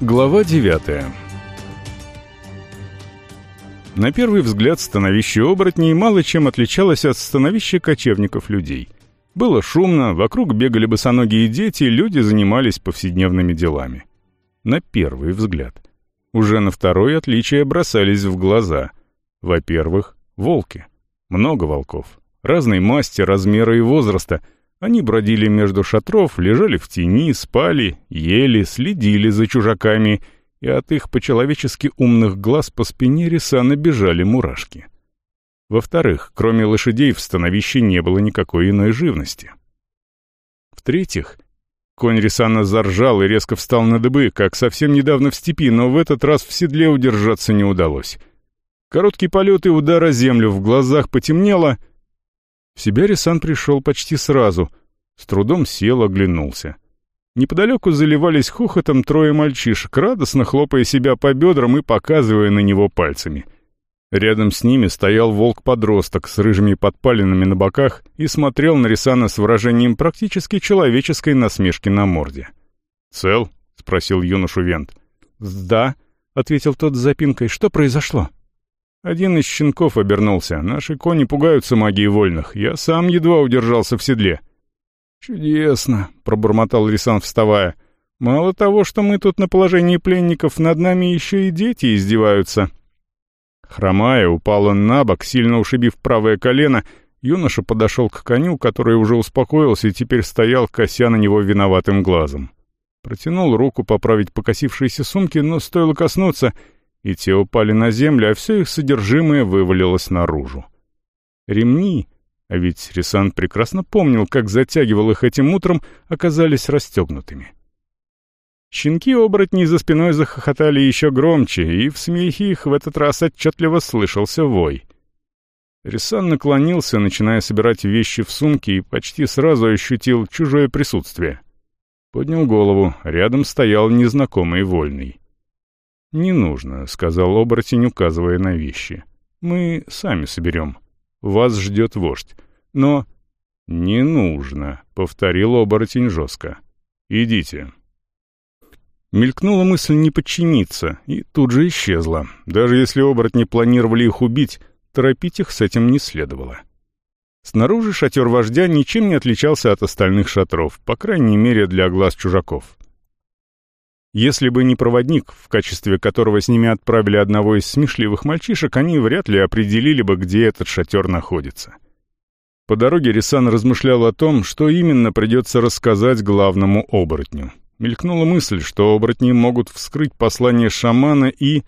Глава 9 На первый взгляд становище оборотней мало чем отличалось от становища кочевников людей. Было шумно, вокруг бегали босоногие дети, люди занимались повседневными делами. На первый взгляд. Уже на второй отличия бросались в глаза. Во-первых, волки. Много волков. Разной масти, размера и возраста — они бродили между шатров, лежали в тени, спали, ели, следили за чужаками, и от их по-человечески умных глаз по спине Рисана бежали мурашки. Во-вторых, кроме лошадей в становище не было никакой иной живности. В-третьих, конь Рисана заржал и резко встал на дыбы, как совсем недавно в степи, но в этот раз в седле удержаться не удалось. Короткий полет и удар о землю в глазах потемнело — в себя Рисан пришел почти сразу, с трудом сел, оглянулся. Неподалеку заливались хохотом трое мальчишек, радостно хлопая себя по бедрам и показывая на него пальцами. Рядом с ними стоял волк-подросток с рыжими подпалинами на боках и смотрел на Рисана с выражением практически человеческой насмешки на морде. «Цел?» — спросил юношу Вент. «Да», — ответил тот с запинкой. «Что произошло?» Один из щенков обернулся. Наши кони пугаются магии вольных. Я сам едва удержался в седле. «Чудесно», — пробормотал Рисан, вставая. «Мало того, что мы тут на положении пленников, над нами еще и дети издеваются». Хромая, упал он на бок, сильно ушибив правое колено, юноша подошел к коню, который уже успокоился и теперь стоял, кося на него виноватым глазом. Протянул руку поправить покосившиеся сумки, но стоило коснуться — и те упали на землю, а все их содержимое вывалилось наружу. Ремни, а ведь Рисан прекрасно помнил, как затягивал их этим утром, оказались расстегнутыми. Щенки-оборотни за спиной захохотали еще громче, и в смехе их в этот раз отчетливо слышался вой. Рисан наклонился, начиная собирать вещи в сумке, и почти сразу ощутил чужое присутствие. Поднял голову, рядом стоял незнакомый вольный. «Не нужно», — сказал оборотень, указывая на вещи. «Мы сами соберем. Вас ждет вождь. Но...» «Не нужно», — повторил оборотень жестко. «Идите». Мелькнула мысль не подчиниться, и тут же исчезла. Даже если оборотни планировали их убить, торопить их с этим не следовало. Снаружи шатер вождя ничем не отличался от остальных шатров, по крайней мере для глаз чужаков. Если бы не проводник, в качестве которого с ними отправили одного из смешливых мальчишек, они вряд ли определили бы, где этот шатер находится. По дороге Рисан размышлял о том, что именно придется рассказать главному оборотню. Мелькнула мысль, что оборотни могут вскрыть послание шамана и...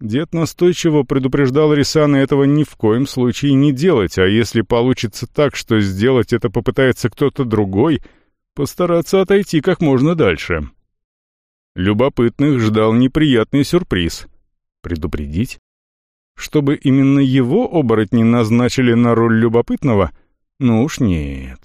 Дед настойчиво предупреждал Рисана этого ни в коем случае не делать, а если получится так, что сделать это попытается кто-то другой, постараться отойти как можно дальше. Любопытных ждал неприятный сюрприз. Предупредить? Чтобы именно его оборотни назначили на роль любопытного? Ну уж нет.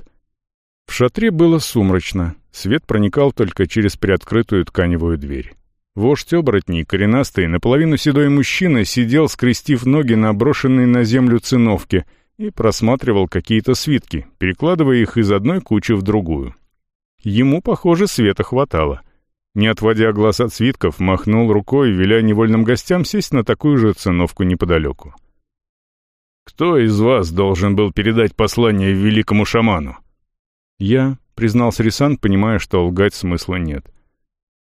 В шатре было сумрачно, свет проникал только через приоткрытую тканевую дверь. Вождь оборотней, коренастый, наполовину седой мужчина, сидел, скрестив ноги на брошенной на землю циновке и просматривал какие-то свитки, перекладывая их из одной кучи в другую. Ему, похоже, света хватало не отводя глаз от свитков, махнул рукой, веля невольным гостям сесть на такую же циновку неподалеку. «Кто из вас должен был передать послание великому шаману?» «Я», — признался Рисан, понимая, что лгать смысла нет.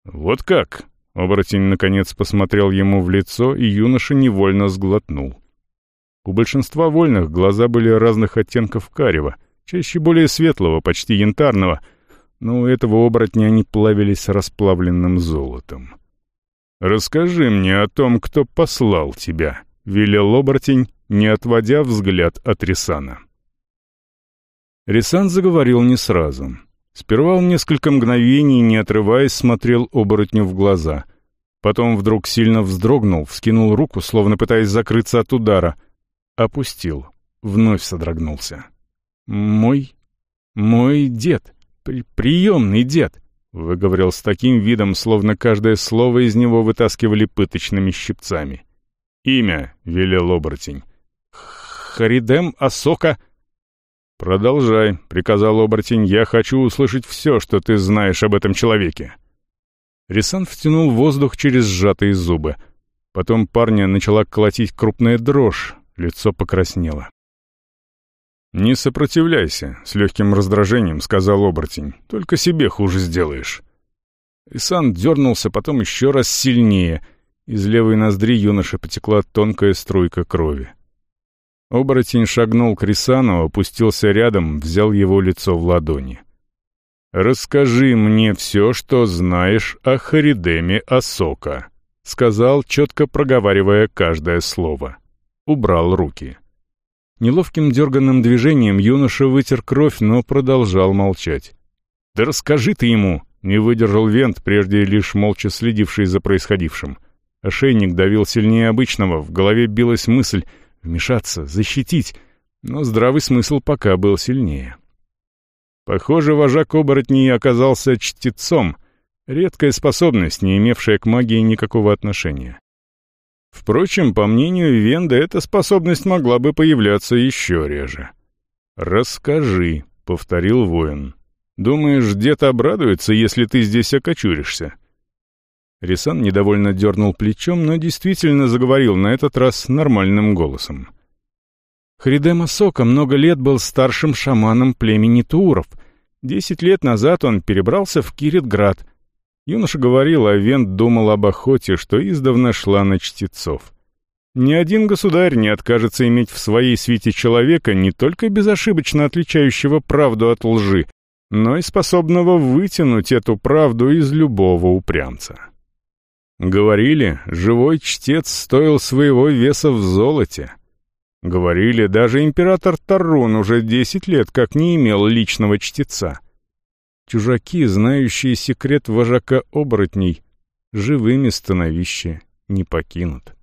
«Вот как?» — оборотень наконец посмотрел ему в лицо, и юноша невольно сглотнул. У большинства вольных глаза были разных оттенков карева, чаще более светлого, почти янтарного — но у этого оборотня они плавились расплавленным золотом. «Расскажи мне о том, кто послал тебя», — велел оборотень, не отводя взгляд от Рисана. Рисан заговорил не сразу. Сперва он несколько мгновений, не отрываясь, смотрел оборотню в глаза. Потом вдруг сильно вздрогнул, вскинул руку, словно пытаясь закрыться от удара. Опустил. Вновь содрогнулся. «Мой... мой дед», при «Приемный дед», — выговорил с таким видом, словно каждое слово из него вытаскивали пыточными щипцами. «Имя», — велел оборотень. «Харидем Асока...» «Продолжай», — приказал оборотень. «Я хочу услышать все, что ты знаешь об этом человеке». Рисан втянул воздух через сжатые зубы. Потом парня начала колотить крупная дрожь, лицо покраснело. «Не сопротивляйся», — с легким раздражением сказал оборотень. «Только себе хуже сделаешь». Исан дернулся потом еще раз сильнее. Из левой ноздри юноши потекла тонкая струйка крови. Оборотень шагнул к Рисану, опустился рядом, взял его лицо в ладони. «Расскажи мне все, что знаешь о Харидеме Асока», — сказал, четко проговаривая каждое слово. Убрал руки. Неловким дерганным движением юноша вытер кровь, но продолжал молчать. «Да расскажи ты ему!» — не выдержал Вент, прежде лишь молча следивший за происходившим. Ошейник давил сильнее обычного, в голове билась мысль — вмешаться, защитить, но здравый смысл пока был сильнее. Похоже, вожак оборотней оказался чтецом, редкая способность, не имевшая к магии никакого отношения. Впрочем, по мнению Венда, эта способность могла бы появляться еще реже. «Расскажи», — повторил воин. «Думаешь, дед обрадуется, если ты здесь окочуришься?» Рисан недовольно дернул плечом, но действительно заговорил на этот раз нормальным голосом. Хридема Сока много лет был старшим шаманом племени Тууров. Десять лет назад он перебрался в Киритград. Юноша говорил, а Вент думал об охоте, что издавна шла на чтецов. Ни один государь не откажется иметь в своей свите человека, не только безошибочно отличающего правду от лжи, но и способного вытянуть эту правду из любого упрямца. Говорили, живой чтец стоил своего веса в золоте. Говорили, даже император Тарун уже десять лет как не имел личного чтеца. Чужаки, знающие секрет вожака оборотней, живыми становище не покинут.